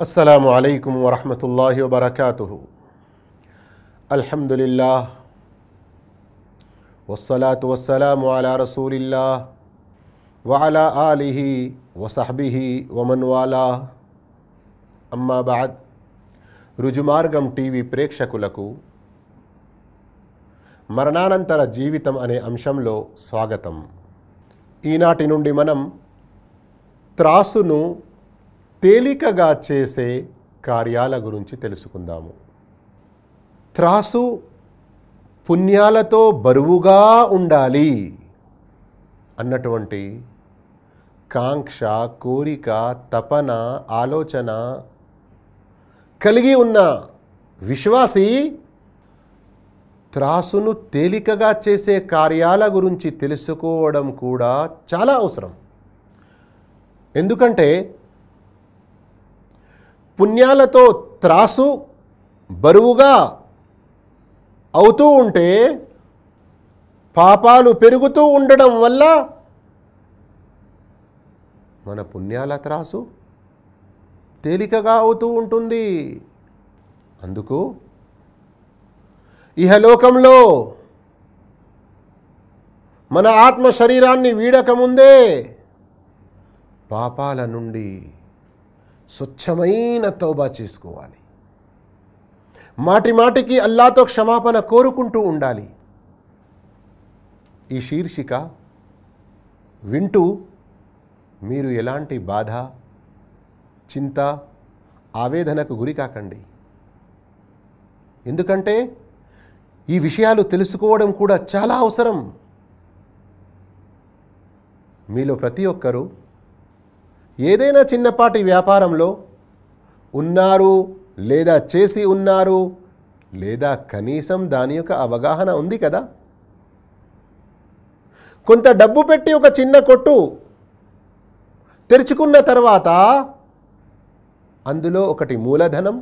అస్సలం అయికు వరహమతుల్లా వబర్కూ అల్హమ్దులిల్లా వస్సలాతు వస్సలాము అలా రసూలిల్లా వాలా ఆలిహి వసహబిహి వమన్వాలా అమ్మాబాద్ రుజుమార్గం టీవీ ప్రేక్షకులకు మరణానంతర జీవితం అనే అంశంలో స్వాగతం. ఈనాటి నుండి మనం త్రాసును తేలికగా చేసే కార్యాల గురించి తెలుసుకుందాము. త్రాసు పుణ్యాలతో బరువుగా ఉండాలి అన్నటువంటి కాంక్ష కోరిక తపన ఆలోచన కలిగి ఉన్న విశ్వాసి త్రాసును తేలికగా చేసే కార్యాల గురించి తెలుసుకోవడం కూడా చాలా అవసరం. ఎందుకంటే పుణ్యాలతో త్రాసు బరువుగా అవుతూ ఉంటే పాపాలు పెరుగుతూ ఉండడం వల్ల మన పుణ్యాల త్రాసు తేలికగా అవుతూ ఉంటుంది. అందుకు ఇహలోకంలో మన ఆత్మ శరీరాన్ని వీడకముందే పాపాల నుండి స్వచ్ఛమైన తౌబా చేసుకోవాలి. మాటి మాటికి అల్లాతో క్షమాపణ కోరుకుంటూ ఉండాలి. ఈ శీర్షిక వింటూ మీరు ఎలాంటి బాధ చింత ఆవేదనకు గురి కాకండి. ఎందుకంటే ఈ విషయాలు తెలుసుకోవడం కూడా చాలా అవసరం. మీలో ప్రతి ఒక్కరూ ఏదైనా చిన్నపాటి వ్యాపారంలో ఉన్నారు లేదా చేసి ఉన్నారు లేదా కనీసం దాని యొక్క అవగాహన ఉంది కదా? కొంత డబ్బు పెట్టి ఒక చిన్న కొట్టు తెరుచుకున్న తర్వాత అందులో ఒకటి మూలధనం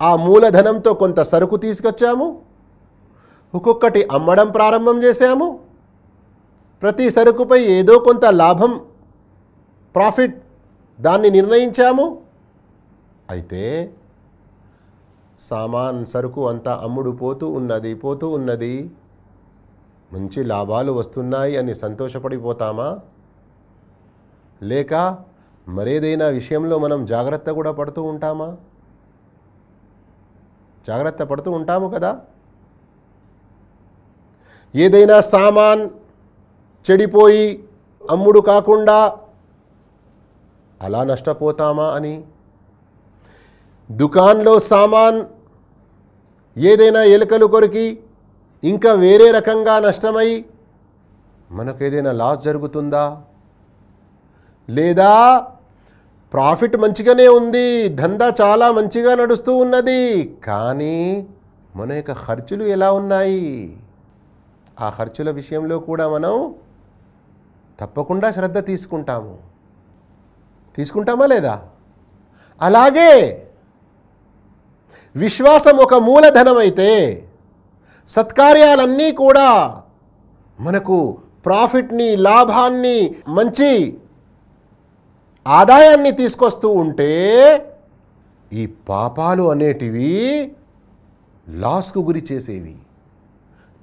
ఆ మూలధనంతో కొంత సరుకు తీసుకొచ్చాము ఒక్కొక్కటి అమ్మడం ప్రారంభం చేశాము ప్రతి సరుకుపై ఏదో కొంత లాభం ప్రాఫిట్ దాన్ని నిర్ణయించాము. అయితే సామాన్ సరుకు అంతా అమ్ముడు పోతూ ఉన్నది పోతూ ఉన్నది. మంచి లాభాలు వస్తున్నాయి అని సంతోషపడిపోతామా? లేక మరేదైనా విషయంలో మనం జాగ్రత్త కూడా పడుతూ ఉంటామా? జాగ్రత్త పడుతూ ఉంటాము కదా? ఏదైనా సామాన్ చెడిపోయి అమ్ముడు కాకుండా అలా నష్టపోతామా అని? దుకాన్లో సామాన్ ఏదైనా ఎలుకలు కొరికి ఇంకా వేరే రకంగా నష్టమై మనకు ఏదైనా లాస్ జరుగుతుందా? లేదా ప్రాఫిట్ మంచిగానే ఉంది దందా చాలా మంచిగా నడుస్తూ ఉన్నది కానీ మన యొక్క ఖర్చులు ఎలా ఉన్నాయి? ఆ ఖర్చుల విషయంలో కూడా మనం తప్పకుండా శ్రద్ధ తీసుకుంటాము. తీసుకుంటామా లేదా? అలాగే విశ్వాసం ఒక మూలధనం అయితే సత్కార్యాలన్నీ కూడా మనకు ప్రాఫిట్ని లాభాన్ని మంచి ఆదాయాన్ని తీసుకొస్తూ ఉంటే ఈ పాపాలు అనేటివి లాస్కు గురి చేసేవి.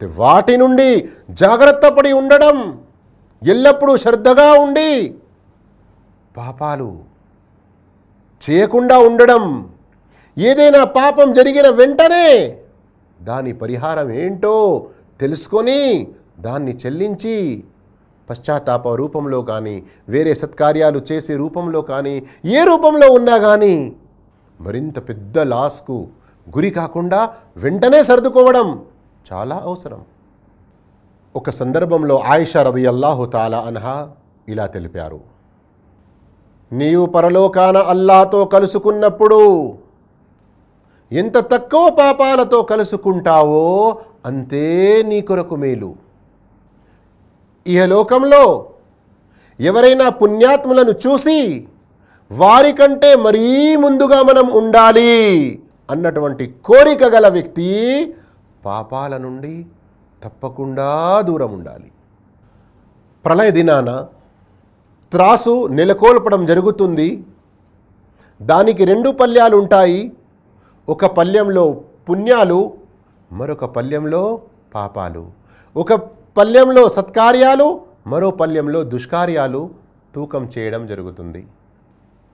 వాటి నుండి జాగ్రత్త పడి ఉండడం ఎల్లప్పుడూ శ్రద్ధగా ఉండి పాపాలు చేయకుండా ఉండడం ఏదైనా పాపం జరిగిన వెంటనే దాని పరిహారం ఏంటో తెలుసుకొని దాన్ని చెల్లించి పశ్చాత్తాప రూపంలో కానీ వేరే సత్కార్యాలు చేసే రూపంలో కానీ ఏ రూపంలో ఉన్నా కానీ మరింత పెద్ద లాస్కు గురి కాకుండా వెంటనే సర్దుకోవడం చాలా అవసరం. ఒక సందర్భంలో ఆయిషా రది అల్లాహు తాలా అన్హా ఇలా తెలిపారు. నీవు పరలోకాన అల్లాతో కలుసుకున్నప్పుడు ఎంత తక్కువ పాపాలతో కలుసుకుంటావో అంతే నీ కొరకు మేలు. ఇహలోకంలో ఎవరైనా పుణ్యాత్ములను చూసి వారికంటే మరీ ముందుగా మనం ఉండాలి అన్నటువంటి కోరిక గల వ్యక్తి పాపాల నుండి తప్పకుండా దూరం ఉండాలి. ప్రళయ దినాన త్రాసు నెలకొల్పడం జరుగుతుంది. దానికి రెండు పల్యాలు ఉంటాయి ఒక పల్యంలో పుణ్యాలు మరొక పల్యంలో పాపాలు. ఒక పల్యంలో సత్కార్యాలు మరో పల్యంలో దుష్కార్యాలు తూకం చేయడం జరుగుతుంది.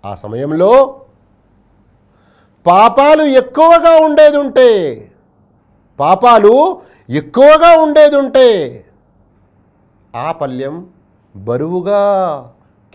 ఆ సమయంలో పాపాలు ఎక్కువగా ఉండేది ఉంటే పాపాలు ఎక్కువగా ఉండేది ఉంటే ఆ పల్యం బరువుగా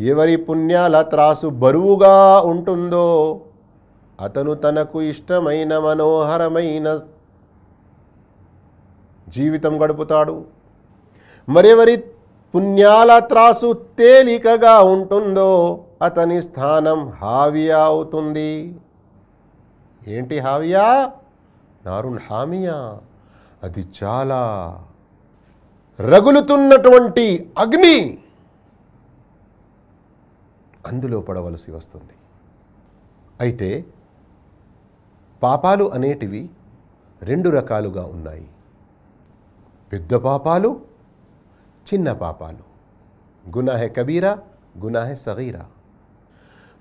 ఎవరి పుణ్యాల త్రాసు బరువుగా ఉంటుందో అతను తనకు ఇష్టమైన మనోహరమైన జీవితం గడుపుతాడు. మరెవరి పుణ్యాల త్రాసు తేలికగా ఉంటుందో అతని స్థానం హావియా అవుతుంది. ఏంటి హావియా? నారుణ్ హామియా. అది చాలా రగులుతున్నటువంటి అగ్ని. అందులో పడవలసి వస్తుంది. అయితే పాపాలు అనేటివి రెండు రకాలుగా ఉన్నాయి. పెద్ద పాపాలు చిన్న పాపాలు. గునాహె కబీరా గునాహె సగీరా.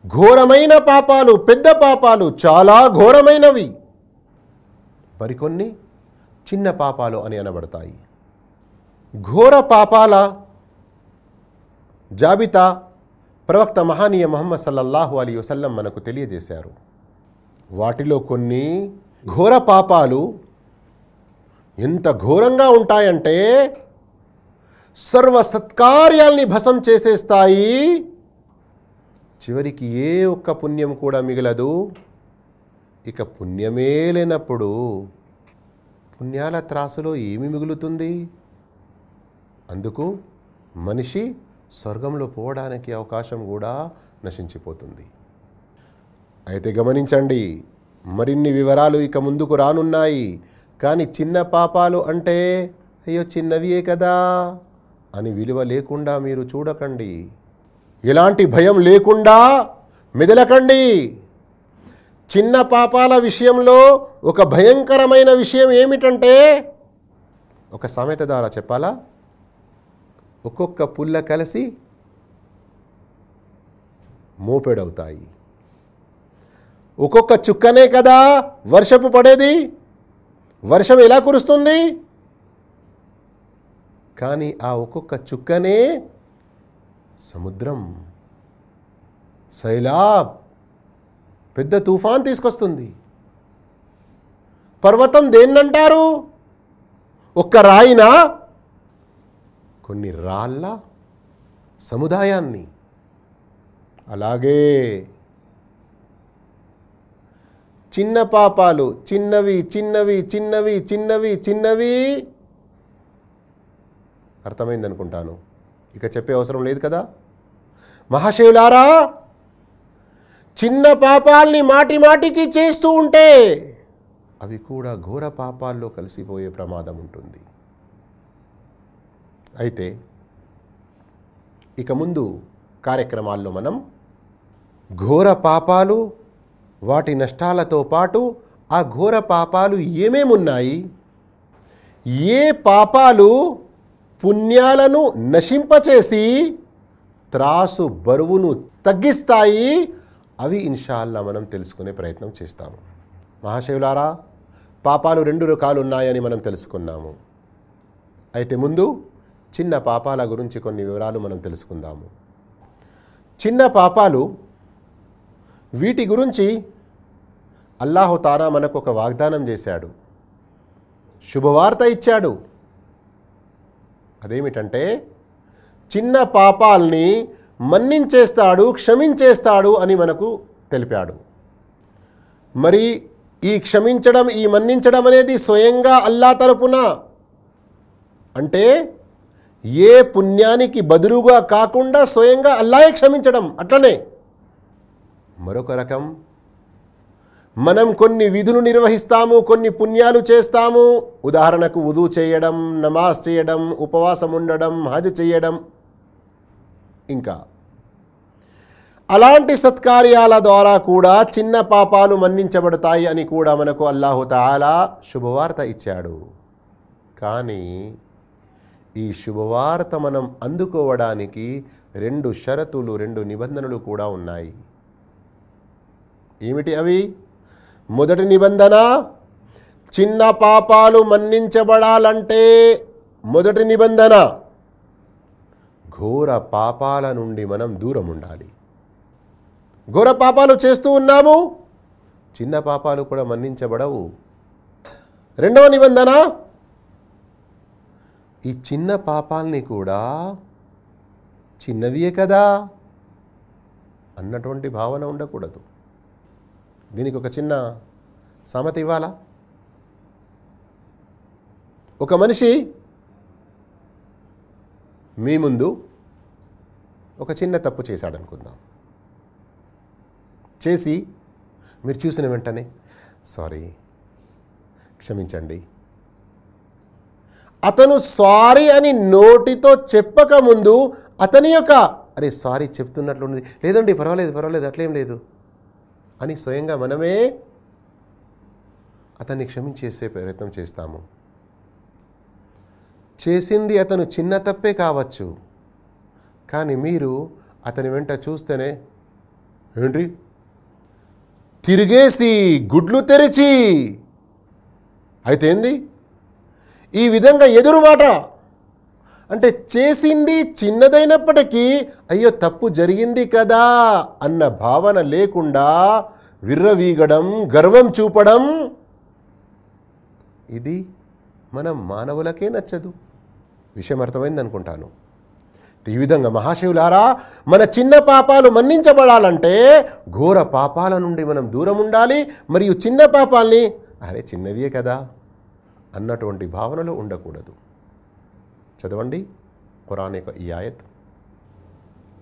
ఘోరమైన పాపాలు పెద్ద పాపాలు చాలా ఘోరమైనవి. మరికొన్ని చిన్న పాపాలు అని అనబడతాయి. ఘోర పాపాల జాబితా ప్రవక్త మహానీయ మొహమ్మద్ సల్లల్లాహు అలీ వసల్లం మనకు తెలియజేశారు. వాటిలో కొన్ని ఘోర పాపాలు ఎంత ఘోరంగా ఉంటాయంటే సర్వ సత్కార్యాల్ని భసం చేసేస్తాయి చివరికి ఏ ఒక్క పుణ్యం కూడా మిగలదు. ఇక పుణ్యమే లేనప్పుడు పుణ్యాల త్రాసులో ఏమి మిగులుతుంది? అందుకు మనిషి స్వర్గంలో పోవడానికి అవకాశం కూడా నశించిపోతుంది. అయితే గమనించండి మరిన్ని వివరాలు ఇక ముందుకు రానున్నాయి. కానీ చిన్న పాపాలు అంటే అయ్యో చిన్నవియే కదా అని విలువ లేకుండా మీరు చూడకండి. ఎలాంటి భయం లేకుండా మెదలకండి. చిన్న పాపాల విషయంలో ఒక భయంకరమైన విషయం ఏమిటంటే ఒక సామెత ద్వారా చెప్పాలా? ఒక్కొక్క పుల్ల కలిసి మోపెడవుతాయి. ఒక్కొక్క చుక్కనే కదా వర్షపు పడేది? వర్షం ఎలా కురుస్తుంది? కానీ ఆ ఒక్కొక్క చుక్కనే సముద్రం శైలాబ్ పెద్ద తుఫాన్ తీసుకొస్తుంది. పర్వతం దేన్నంటారు? ఒక్క రాయినా? కొన్ని రాళ్ళ సముదాయాన్ని. అలాగే చిన్న పాపాలు చిన్నవి చిన్నవి చిన్నవి చిన్నవి చిన్నవి అర్థమైందనుకుంటాను. ఇక చెప్పే అవసరం లేదు కదా? మహాశివులారా చిన్న పాపాల్ని మాటి మాటికి చేస్తూ ఉంటే అవి కూడా ఘోర పాపాల్లో కలిసిపోయే ప్రమాదం ఉంటుంది. అయితే ఇక ముందు కార్యక్రమాల్లో మనం ఘోర పాపాలు వాటి నష్టాలతో పాటు ఆ ఘోర పాపాలు ఏమేమున్నాయి ఏ పాపాలు పుణ్యాలను నశింపచేసి త్రాసు బరువును తగ్గిస్తాయి? అవి ఇన్షాల్లా మనం తెలుసుకునే ప్రయత్నం చేస్తాము. మహాశివులారా పాపాలు రెండు రకాలు ఉన్నాయని మనం తెలుసుకున్నాము. అయితే ముందు చిన్న పాపాల గురించి కొన్ని వివరాలు మనం తెలుసుకుందాము. చిన్న పాపాలు వీటి గురించి అల్లాహు తారా మనకు ఒక వాగ్దానం చేశాడు. శుభవార్త ఇచ్చాడు. అదేమిటంటే చిన్న పాపాల్ని మన్నించేస్తాడు క్షమించేస్తాడు అని మనకు తెలిపాడు. మరి ఈ క్షమించడం ఈ మన్నించడం అనేది స్వయంగా అల్లా తరపున అంటే ఏ పుణ్యానికి బదులుగా కాకుండా స్వయంగా అల్లాయే క్షమించడం. అట్లనే మరొక రకం మనం కొన్ని విధులు నిర్వహిస్తాము కొన్ని పుణ్యాలు చేస్తాము. ఉదాహరణకు ఉదు చేయడం నమాజ్ చేయడం ఉపవాసం ఉండడం హజ్ చేయడం. ఇంకా అలాంటి సత్కార్యాల ద్వారా కూడా చిన్న పాపాలు మన్నించబడతాయి అని కూడా మనకు అల్లాహుతాలా శుభవార్త ఇచ్చాడు. కానీ ఈ శుభవార్త మనం అందుకోవడానికి రెండు షరతులు రెండు నిబంధనలు కూడా ఉన్నాయి. ఏమిటి అవి? మొదటి నిబంధన చిన్న పాపాలు మన్నించబడాలంటే మొదటి నిబంధన. ఘోర పాపాల నుండి మనం దూరం ఉండాలి. ఘోర పాపాలు చేస్తూ ఉన్నాము చిన్న పాపాలు కూడా మన్నించబడవు. రెండవ నిబంధన ఈ చిన్న పాపాల్ని కూడా చిన్నవియే కదా అన్నటువంటి భావన ఉండకూడదు. దీనికి ఒక చిన్న సామెత ఇవ్వాలా? ఒక మనిషి మీ ముందు ఒక చిన్న తప్పు చేశాడనుకుందాం. చేసి మీరు చూసిన వెంటనే సారీ క్షమించండి అతను సారీ అని నోటితో చెప్పకముందు అతని యొక్క అరే సారీ చెప్తున్నట్లుంది లేదండి పర్వాలేదు పర్వాలేదు అట్లేం లేదు అని స్వయంగా మనమే అతన్ని క్షమించేసే ప్రయత్నం చేస్తాము. చేసింది అతను చిన్న తప్పే కావచ్చు కానీ మీరు అతని వెంట చూస్తేనే ఏంటి? తిరిగేసి గుడ్లు తెరిచి అయితే ఏంది? ఈ విధంగా ఎదురుమాట అంటే చేసింది చిన్నదైనప్పటికీ అయ్యో తప్పు జరిగింది కదా అన్న భావన లేకుండా విర్రవీగడం గర్వం చూపడం ఇది మనం మానవులకే నచ్చదు. విషయం అర్థమైంది అనుకుంటాను. ఈ విధంగా మహాశివులారా మన చిన్న పాపాలు మన్నించబడాలంటే ఘోర పాపాల నుండి మనం దూరం ఉండాలి. మరియు చిన్న పాపాల్ని అరే చిన్నవే కదా. అన్నటువంటి భావనలో ఉండకూడదు చదవండి ఖురాన్ యొక్క ఈ ఆయత్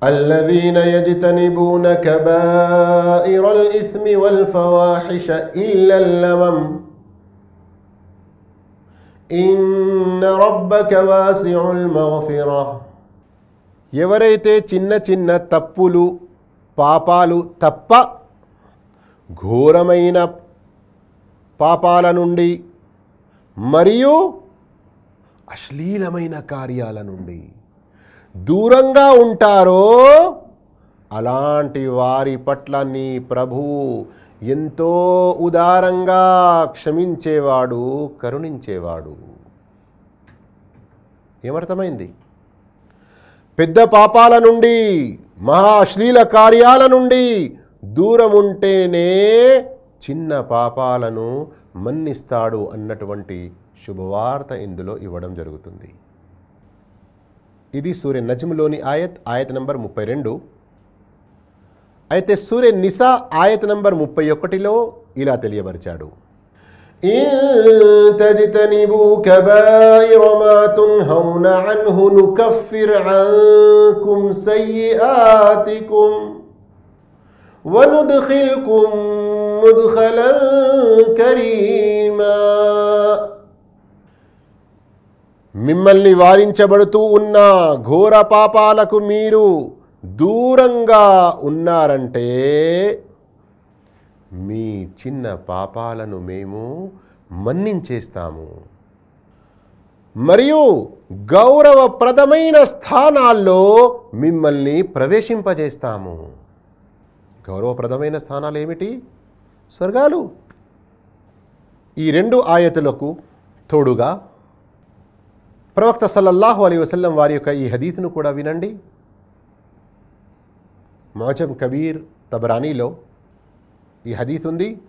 الذين يجتنبون كبائر الإثم والفواحش إلا اللمم إن ربك واسع المغفرة ఎవరైతే చిన్న చిన్న తప్పులు పాపాలు తప్ప ఘోరమైన పాపాల నుండి మరియు అశ్లీలమైన కార్యాల నుండి దూరంగా ఉంటారో అలాంటి వారి పట్ల నీ ప్రభువు ఎంతో ఉదారంగా క్షమించేవాడు కరుణించేవాడు. ఏమర్థమైంది? పెద్ద పాపాల నుండి మహా అశ్లీల కార్యాల నుండి దూరం ఉంటేనే చిన్న పాపాలను మన్నిస్తాడు అన్నటువంటి శుభవార్త ఇందులో ఇవ్వడం జరుగుతుంది. ఇది సూర్య నజములోని ఆయత్ ఆయత్ నంబర్ ముప్పై రెండు. అయితే సూర్య నిసా ఆయత్ నంబర్ ముప్పై ఒకటిలో ఇలా తెలియపరిచాడు إن تجتنبوا كبائر ما تنهون عنه نكفر عنكم سيئاتكم وندخلكم مدخلا كريما మిమ్మల్ని వారించబడుతూ ఉన్న ఘోర పాపాలకు మీరు దూరంగా ఉన్నారంటే మీ చిన్న పాపాలను మేము మన్నించేస్తాము మరియు గౌరవప్రదమైన స్థానాల్లో మిమ్మల్ని ప్రవేశింపజేస్తాము గౌరవప్రదమైన స్థానాలు ఏమిటి స్వర్గాలు. ఈ రెండు ఆయతులకు తోడుగా ప్రవక్త సల్లల్లాహు అలీ వసల్లం వారి యొక్క ఈ హదీతును కూడా వినండి. మోజం కబీర్ తబరానీలో ఈ హదీత్ ఉంది.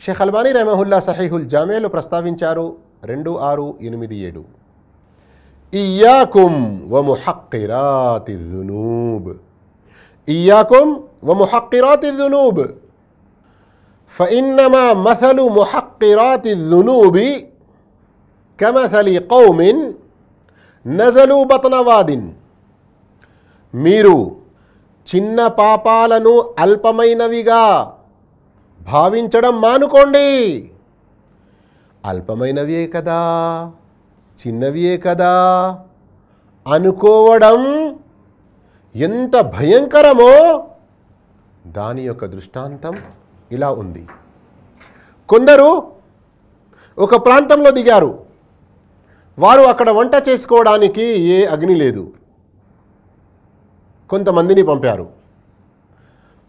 షేఖ్ అల్బానీ రెహమహుల్లా సహీహుల్ జామేలో ప్రస్తావించారు రెండు ఆరు ఎనిమిది ఏడు. ఇయాకుం వముహక్కిరాతి దునూబ్. ఇయాకుం వముహక్కిరాతి దునూబ్. ఫఇన్నమా మసలు ముహక్కిరాతి దునూబి కమసలి కౌమిన్ నజలు బతనవాదిన్ మీరు చిన్న పాపాలను అల్పమైనవిగా భావించడం మానుకోండి. అల్పమైనవే కదా చిన్నవే కదా అనుకోవడం ఎంత భయంకరమో. దాని యొక్క దృష్టాంతం ఇలా ఉంది. కొందరు ఒక ప్రాంతంలో దిగారు. వారు అక్కడ వంట చేసుకోవడానికి ఏ అగ్ని లేదు. కొంతమందిని పంపారు.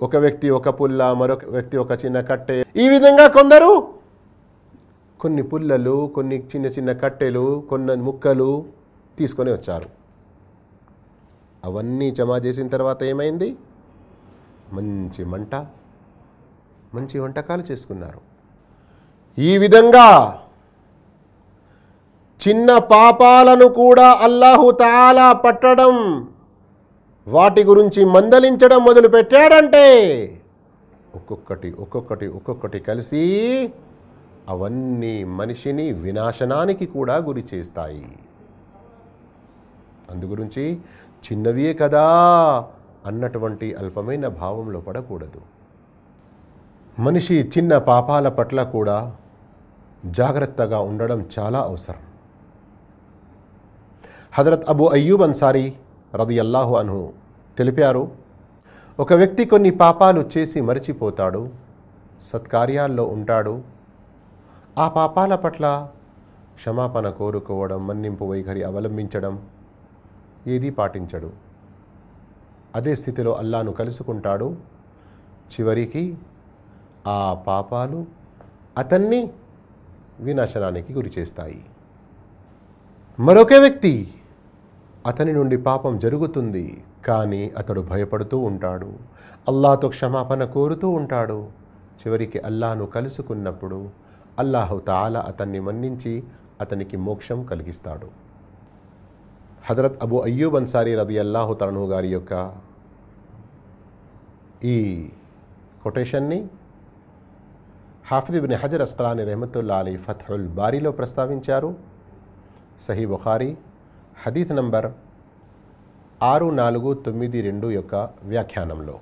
ఒక వ్యక్తి ఒక పుల్ల మరొక వ్యక్తి ఒక చిన్న కట్టె. ఈ విధంగా కొందరు కొన్ని పుల్లలు కొన్ని చిన్న చిన్న కట్టెలు కొన్ని ముక్కలు తీసుకొని వచ్చారు. అవన్నీ జమ చేసిన తర్వాత ఏమైంది? మంచి మంట. మంచి వంటకాలు చేసుకున్నారు. ఈ విధంగా చిన్న పాపాలను కూడా అల్లాహు తాలా పట్టడం వాటి గురించి మందలించడం మొదలుపెట్టాడంటే ఒక్కొక్కటి ఒక్కొక్కటి ఒక్కొక్కటి కలిసి అవన్నీ మనిషిని వినాశనానికి కూడా గురి చేస్తాయి. అందుగురించి చిన్నవే కదా అన్నటువంటి అల్పమైన భావంలో పడకూడదు. మనిషి చిన్న పాపాల పట్ల కూడా జాగ్రత్తగా ఉండడం చాలా అవసరం. హజరత్ అబు అయ్యూబ్ అన్సారీ రది అల్లాహు అన్హు తెలిపారు ఒక వ్యక్తి కొన్ని పాపాలు చేసి మరిచిపోతాడు సత్కార్యాల్లో ఉంటాడు ఆ పాపాల పట్ల క్షమాపణ కోరుకోవడం మన్నింపు వైఖరి అవలంబించడం ఏదీ పాటించడు. అదే స్థితిలో అల్లాను కలుసుకుంటాడు. చివరికి ఆ పాపాలు అతన్ని వినాశనానికి గురి చేస్తాయి. మరొక వ్యక్తి అతని నుండి పాపం జరుగుతుంది కానీ అతడు భయపడుతూ ఉంటాడు. అల్లాతో క్షమాపణ కోరుతూ ఉంటాడు. చివరికి అల్లాను కలుసుకున్నప్పుడు అల్లాహు తాలా అతన్ని మన్నించి అతనికి మోక్షం కలిగిస్తాడు. హజరత్ అబు అయ్యూబ్ అన్సారీ రది అల్లాహు తరణు గారి యొక్క ఈ కొటేషన్ని హాఫిద్ హజర్ అస్కలాని రెహమతుల్లా అలీ ఫత్హుల్ బారీలో ప్రస్తావించారు. సహీ బుఖారీ హదీత్ నంబర్ ఆరు నాలుగు తొమ్మిది రెండు యొక్క వ్యాఖ్యానంలో.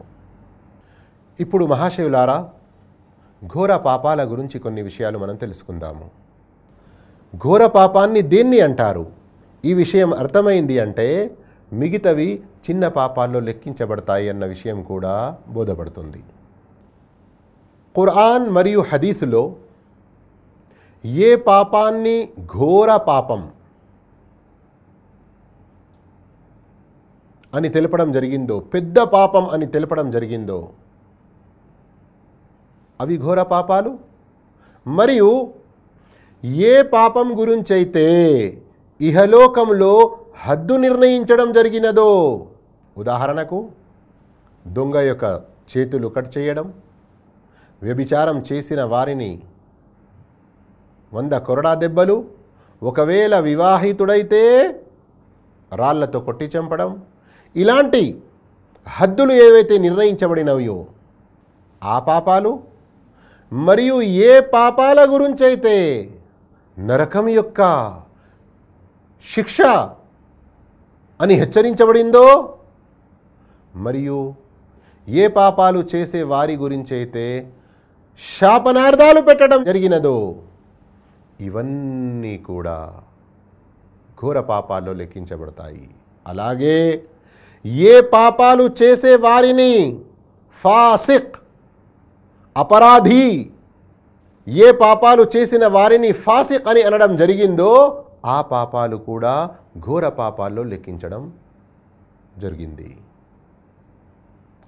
ఇప్పుడు మహాశివులారా ఘోర పాపాల గురించి కొన్ని విషయాలు మనం తెలుసుకుందాము. ఘోర పాపాన్ని దేన్ని అంటారు? ఈ విషయం అర్థమైంది అంటే మిగతవి చిన్న పాపాల్లో లెక్కించబడతాయి అన్న విషయం కూడా బోధపడుతుంది. ఖురాన్ మరియు హదీసులో ఏ పాపాన్ని ఘోర పాపం అని తెలపడం జరిగిందో పెద్ద పాపం అని తెలపడం జరిగిందో అవి ఘోర పాపాలు? మరియు ఏ పాపం గురించైతే ఇహలోకంలో హద్దు నిర్ణయించడం జరిగినదో ఉదాహరణకు దొంగ యొక్క చేతులు కట్ చేయడం వ్యభిచారం చేసిన వారిని వంద కొరడా దెబ్బలు ఒకవేళ వివాహితుడైతే రాళ్ళతో కొట్టి చంపడం. ఇలాంటి హద్దులు ఏవైతే నిర్ణయించబడినవయో ఆ పాపాలు మరియు ఏ పాపాల గురించైతే నరకం యొక్క శిక్ష అని హెచ్చరించబడిందో మరియు ఏ పాపాలు చేసే వారి గురించైతే శాపనార్థాలు పెట్టడం జరిగినదో ఇవన్నీ కూడా ఘోర పాపాల్లో లెక్కించబడతాయి. అలాగే ఏ పాపాలు చేసే వారిని ఫాసిక్ అపరాధి ఏ పాపాలు చేసిన వారిని ఫాసిక్ అని అనడం జరిగిందో ఆ పాపాలు కూడా ఘోర పాపాల్లో లెక్కించడం జరిగింది.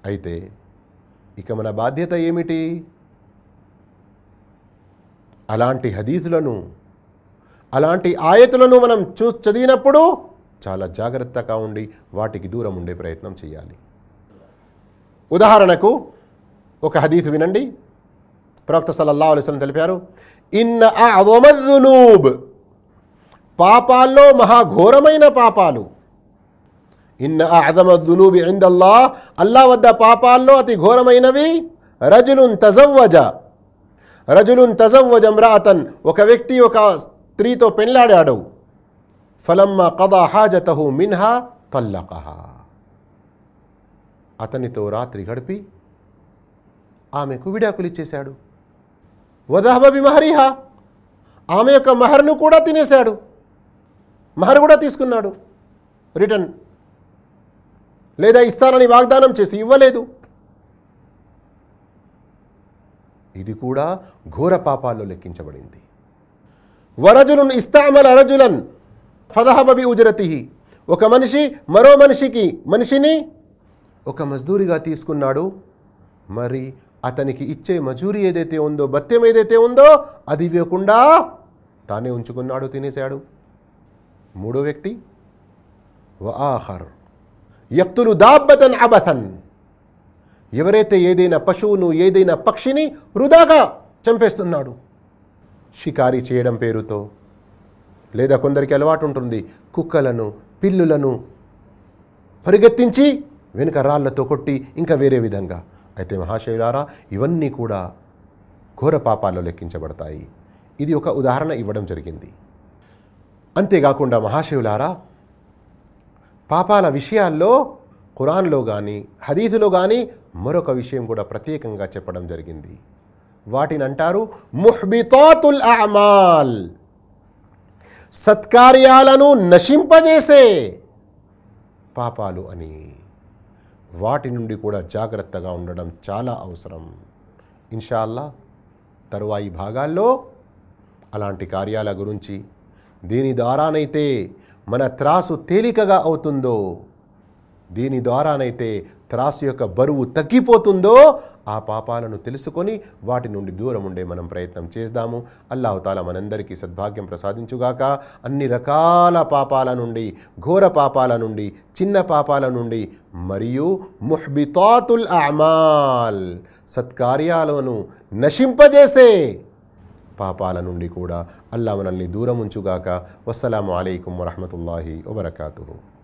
అయితే ఇక మన బాధ్యత ఏమిటి? అలాంటి హదీసులను అలాంటి ఆయతులను మనం చూ చదివినప్పుడు చాలా జాగ్రత్తగా ఉండి వాటికి దూరం ఉండే ప్రయత్నం చేయాలి. ఉదాహరణకు ఒక హదీసు వినండి. ప్రవక్త సల్లల్లా అలైహి తెలిపారు ఇన్న అదమద్దునూబ్ పాపాల్లో మహాఘోరమైన పాపాలు. ఇన్న అదమద్దునూబి ఇందల్లా అల్లా వద్ద పాపాల్లో అతి ఘోరమైనవి రజులున్ తజవ్వజ రజులున్ తజవ్వజ మ్రాతన్ ఒక వ్యక్తి ఒక స్త్రీతో పెళ్ళాడాడు. ఫలమ్మ కదా హాజతహు మిన్హా తల్లకహా. అతనితో రాత్రి గడిపి ఆమెకు విడాకులిచ్చేశాడు వదహబి మహరిహా. ఆమె యొక్క మహర్ను కూడా తినేశాడు. మహర్ కూడా తీసుకున్నాడు. రిటర్న్. లేదా ఇస్తానని వాగ్దానం చేసి ఇవ్వలేదు. ఇది కూడా ఘోర పాపాల్లో లెక్కించబడింది. వరజులున్ ఇస్తామల అరజులన్ ఫదహబి ఉజరతి ఒక మనిషి మరో మనిషికి మనిషిని ఒక మజ్దూరిగా తీసుకున్నాడు. మరి అతనికి ఇచ్చే మజూరి ఏదైతే ఉందో భత్యం ఏదైతే ఉందో అది ఇవ్వకుండా తానే ఉంచుకున్నాడు తినేశాడు. మూడో వ్యక్తి వ ఆహర్ యక్తులు దాబ్బతన్ అబథన్ ఎవరైతే ఏదైనా పశువును ఏదైనా పక్షిని వృధాగా చంపేస్తున్నాడు. షికారీ చేయడం పేరుతో. లేదా కొందరికి అలవాటు ఉంటుంది. కుక్కలను పిల్లులను పరిగెత్తించి వెనుక రాళ్ళతో కొట్టి ఇంకా వేరే విధంగా. అయితే మహాశైలారా ఇవన్నీ కూడా ఘోర పాపాల్లో లెక్కించబడతాయి. ఇది ఒక ఉదాహరణ ఇవ్వడం జరిగింది. అంతేకాకుండా మహాశివులారా పాపాల విషయాల్లో ఖురాన్లో కానీ హదీదులో కానీ మరొక విషయం కూడా ప్రత్యేకంగా చెప్పడం జరిగింది. వాటిని అంటారు ముహ్బితాతుల్ అమాల్ సత్కార్యాలను నశింపజేసే పాపాలు అని. వాటి నుండి కూడా జాగ్రత్తగా ఉండడం చాలా అవసరం. ఇన్షాల్లా తరువాయి భాగాల్లో అలాంటి కార్యాల గురించి దీని ద్వారానైతే మన త్రాసు తేలికగా అవుతుందో దీని ద్వారానైతే త్రాసు యొక్క బరువు తగ్గిపోతుందో ఆ పాపాలను తెలుసుకొని వాటి నుండి దూరం ఉండే మనం ప్రయత్నం చేద్దాము. అల్లాహుతాల మనందరికీ సద్భాగ్యం ప్రసాదించుగాక. అన్ని రకాల పాపాల నుండి ఘోర పాపాల నుండి చిన్న పాపాల నుండి మరియు ముహ్బితాతుల్ అమాల్ సత్కార్యాలను నశింపజేసే పాపాల నుండి కూడా అల్లా మనల్ని దూరం ఉంచుగాక. వస్సలాము అలైకుం వరహమతుల్లాహి వబర్కాతుహు.